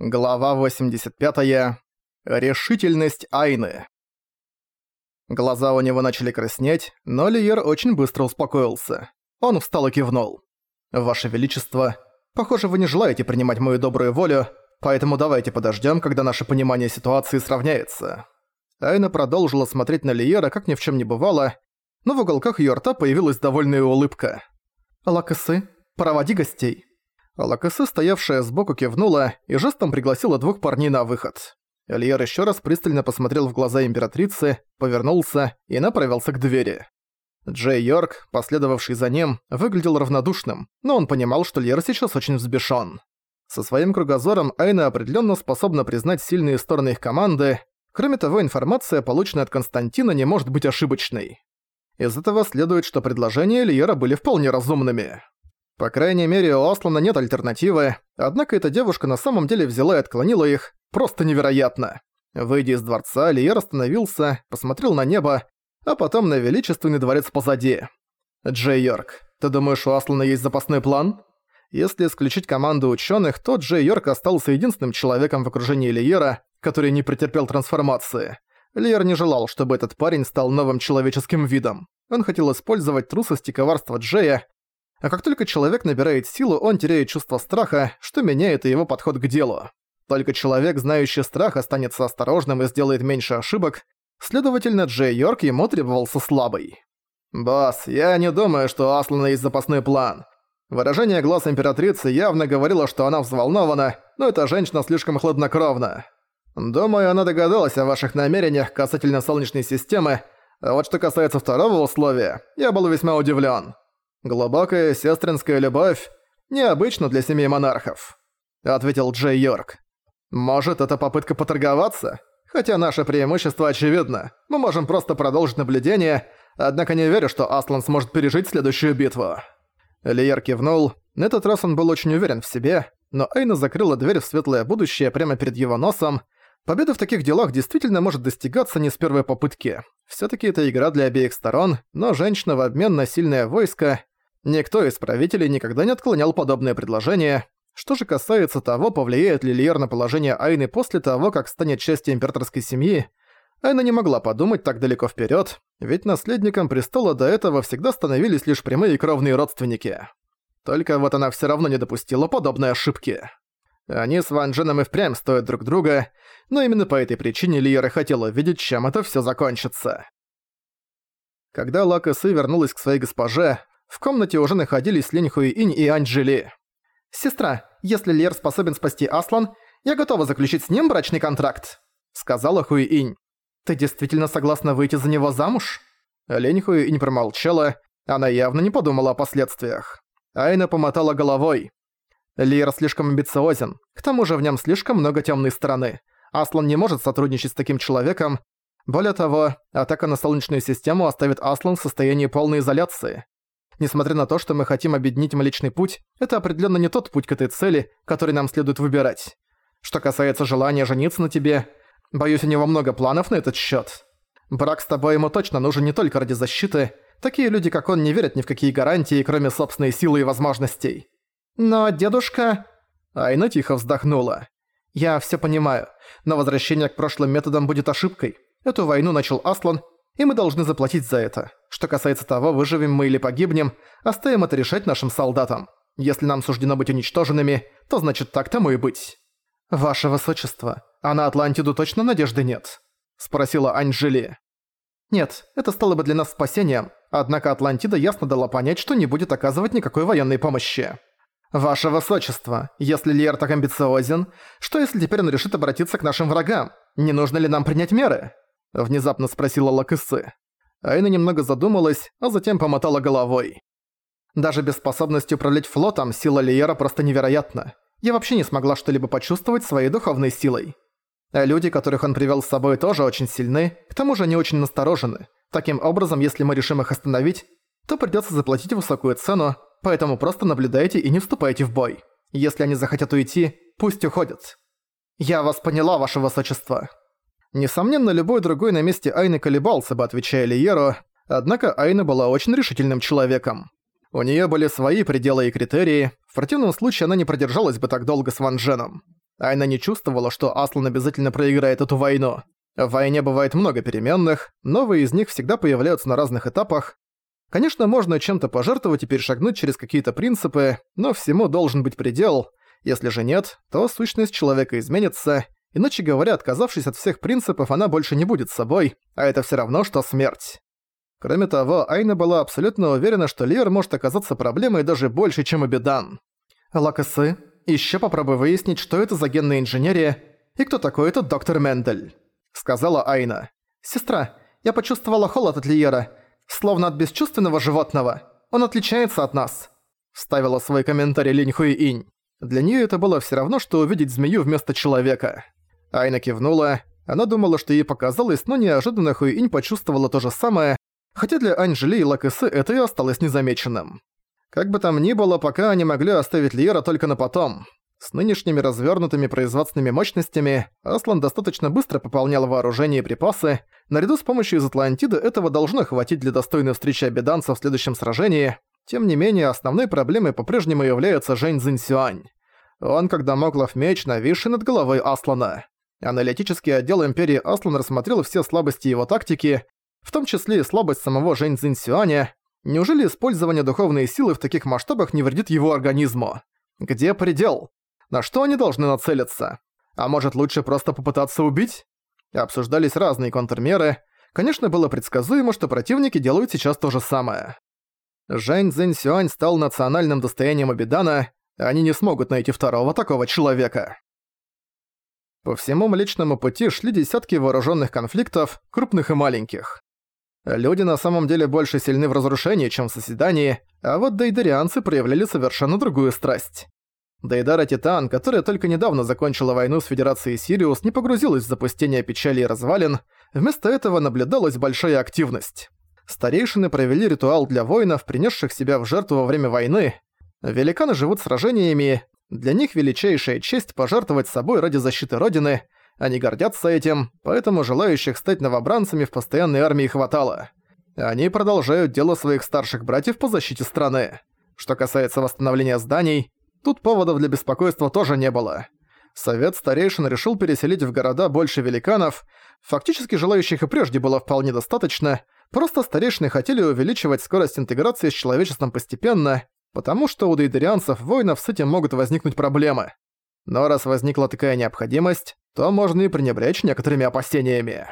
Глава 85. Решительность Айны. Глаза у него начали краснеть, но Лиер очень быстро успокоился. Он встал и кивнул. «Ваше Величество, похоже, вы не желаете принимать мою добрую волю, поэтому давайте подождем, когда наше понимание ситуации сравняется». Айна продолжила смотреть на Лиера, как ни в чем не бывало, но в уголках ее рта появилась довольная улыбка. «Лакасы, проводи гостей». Лакасы, стоявшая сбоку, кивнула и жестом пригласила двух парней на выход. Эльер еще раз пристально посмотрел в глаза императрицы, повернулся и направился к двери. Джей Йорк, последовавший за ним, выглядел равнодушным, но он понимал, что Льер сейчас очень взбешен. Со своим кругозором Айна определенно способна признать сильные стороны их команды, кроме того, информация, полученная от Константина, не может быть ошибочной. Из этого следует, что предложения Льера были вполне разумными. По крайней мере, у Аслана нет альтернативы, однако эта девушка на самом деле взяла и отклонила их. Просто невероятно. Выйдя из дворца, Лиер остановился, посмотрел на небо, а потом на величественный дворец позади. «Джей Йорк, ты думаешь, у Аслана есть запасной план?» Если исключить команду ученых, то Джей Йорк остался единственным человеком в окружении Лиера, который не претерпел трансформации. Лиер не желал, чтобы этот парень стал новым человеческим видом. Он хотел использовать трусость и коварство Джея, а как только человек набирает силу, он теряет чувство страха, что меняет и его подход к делу. Только человек, знающий страх, останется осторожным и сделает меньше ошибок, следовательно, Джей Йорк ему требовался слабый. «Босс, я не думаю, что у Аслана есть запасной план. Выражение глаз императрицы явно говорило, что она взволнована, но эта женщина слишком хладнокровна. Думаю, она догадалась о ваших намерениях касательно Солнечной системы, а вот что касается второго условия, я был весьма удивлен. «Глубокая сестринская любовь необычно для семьи монархов», — ответил Джей Йорк. «Может, это попытка поторговаться? Хотя наше преимущество очевидно. Мы можем просто продолжить наблюдение, однако не верю, что Аслан сможет пережить следующую битву». Лиер кивнул. На этот раз он был очень уверен в себе, но Эйна закрыла дверь в светлое будущее прямо перед его носом. Победа в таких делах действительно может достигаться не с первой попытки. Всё-таки это игра для обеих сторон, но женщина в обмен на сильное войско Никто из правителей никогда не отклонял подобное предложение. Что же касается того, повлияет ли Лиер на положение Айны после того, как станет частью императорской семьи, Айна не могла подумать так далеко вперед, ведь наследником престола до этого всегда становились лишь прямые кровные родственники. Только вот она все равно не допустила подобной ошибки. Они с Ван Дженом и впрямь стоят друг друга, но именно по этой причине Лиера хотела видеть, чем это все закончится. Когда Лак Сы вернулась к своей госпоже, в комнате уже находились Линь Хуиинь и Анджели. «Сестра, если Лер способен спасти Аслан, я готова заключить с ним брачный контракт», — сказала Хуиинь. «Ты действительно согласна выйти за него замуж?» Лень Хуиинь промолчала, она явно не подумала о последствиях. Айна помотала головой. Лир слишком амбициозен, к тому же в нем слишком много темной стороны. Аслан не может сотрудничать с таким человеком. Более того, атака на Солнечную систему оставит Аслан в состоянии полной изоляции. Несмотря на то, что мы хотим объединить Млечный Путь, это определенно не тот путь к этой цели, который нам следует выбирать. Что касается желания жениться на тебе, боюсь, у него много планов на этот счет. Брак с тобой ему точно нужен не только ради защиты, такие люди, как он, не верят ни в какие гарантии, кроме собственной силы и возможностей. Но дедушка... Айна тихо вздохнула. Я все понимаю, но возвращение к прошлым методам будет ошибкой. Эту войну начал Аслан, и мы должны заплатить за это. Что касается того, выживем мы или погибнем, оставим это решать нашим солдатам. Если нам суждено быть уничтоженными, то значит так тому и быть. «Ваше Высочество, а на Атлантиду точно надежды нет?» – спросила Анжели. «Нет, это стало бы для нас спасением, однако Атлантида ясно дала понять, что не будет оказывать никакой военной помощи». «Ваше Высочество, если Лиер так амбициозен, что если теперь он решит обратиться к нашим врагам? Не нужно ли нам принять меры?» – внезапно спросила Лакысы. Айна немного задумалась, а затем помотала головой. Даже без способности управлять флотом сила Лиера просто невероятна. Я вообще не смогла что-либо почувствовать своей духовной силой. А люди, которых он привел с собой, тоже очень сильны, к тому же они очень насторожены. Таким образом, если мы решим их остановить, то придётся заплатить высокую цену, поэтому просто наблюдайте и не вступайте в бой. Если они захотят уйти, пусть уходят. Я вас поняла, ваше высочество. Несомненно, любой другой на месте Айны колебался бы, отвечая Лиеру, однако Айна была очень решительным человеком. У неё были свои пределы и критерии, в противном случае она не продержалась бы так долго с Ван Дженом. Айна не чувствовала, что Аслан обязательно проиграет эту войну. В войне бывает много переменных, новые из них всегда появляются на разных этапах. Конечно, можно чем-то пожертвовать и перешагнуть через какие-то принципы, но всему должен быть предел. Если же нет, то сущность человека изменится, иначе говоря, отказавшись от всех принципов, она больше не будет собой, а это все равно, что смерть. Кроме того, Айна была абсолютно уверена, что Лиер может оказаться проблемой даже больше, чем Абидан. «Лакасы, еще попробуй выяснить, что это за генная инженерия и кто такой этот доктор Мендель», — сказала Айна. «Сестра, я почувствовала холод от Лиера, словно от бесчувственного животного. Он отличается от нас», — вставила свой комментарий Линь Хуи Инь. Для нее это было все равно, что увидеть змею вместо человека. Айна кивнула. Она думала, что ей показалось, но неожиданно Хуиинь почувствовала то же самое, хотя для Анжели и Лакэсы это и осталось незамеченным. Как бы там ни было, пока они могли оставить Лиера только на потом. С нынешними развернутыми производственными мощностями Аслан достаточно быстро пополнял вооружение и припасы. Наряду с помощью из Атлантиды этого должно хватить для достойной встречи обеданца в следующем сражении. Тем не менее, основной проблемой по-прежнему является Жень Цзиньсюань. Он, когда Моглов меч, нависший над головой Аслана. Аналитический отдел Империи Аслан рассмотрел все слабости его тактики, в том числе и слабость самого Жень Цзиньсюаня. Неужели использование духовной силы в таких масштабах не вредит его организму? Где предел? На что они должны нацелиться? А может лучше просто попытаться убить? Обсуждались разные контрмеры. Конечно, было предсказуемо, что противники делают сейчас то же самое. Жень Цзиньсюань стал национальным достоянием Абидана, они не смогут найти второго такого человека. По всему Млечному пути шли десятки вооруженных конфликтов, крупных и маленьких. Люди на самом деле больше сильны в разрушении, чем в созидании, а вот дейдарианцы проявляли совершенно другую страсть. Дейдара Титан, которая только недавно закончила войну с Федерацией Сириус, не погрузилась в запустение печали и развалин, вместо этого наблюдалась большая активность. Старейшины провели ритуал для воинов, принесших себя в жертву во время войны. Великаны живут сражениями, для них величайшая честь пожертвовать собой ради защиты Родины – они гордятся этим, поэтому желающих стать новобранцами в постоянной армии хватало. Они продолжают дело своих старших братьев по защите страны. Что касается восстановления зданий, тут поводов для беспокойства тоже не было. Совет старейшин решил переселить в города больше великанов, фактически желающих и прежде было вполне достаточно, просто старейшины хотели увеличивать скорость интеграции с человечеством постепенно, потому что у дейдерианцев воинов с этим могут возникнуть проблемы. Но раз возникла такая необходимость, то можно и пренебречь некоторыми опасениями.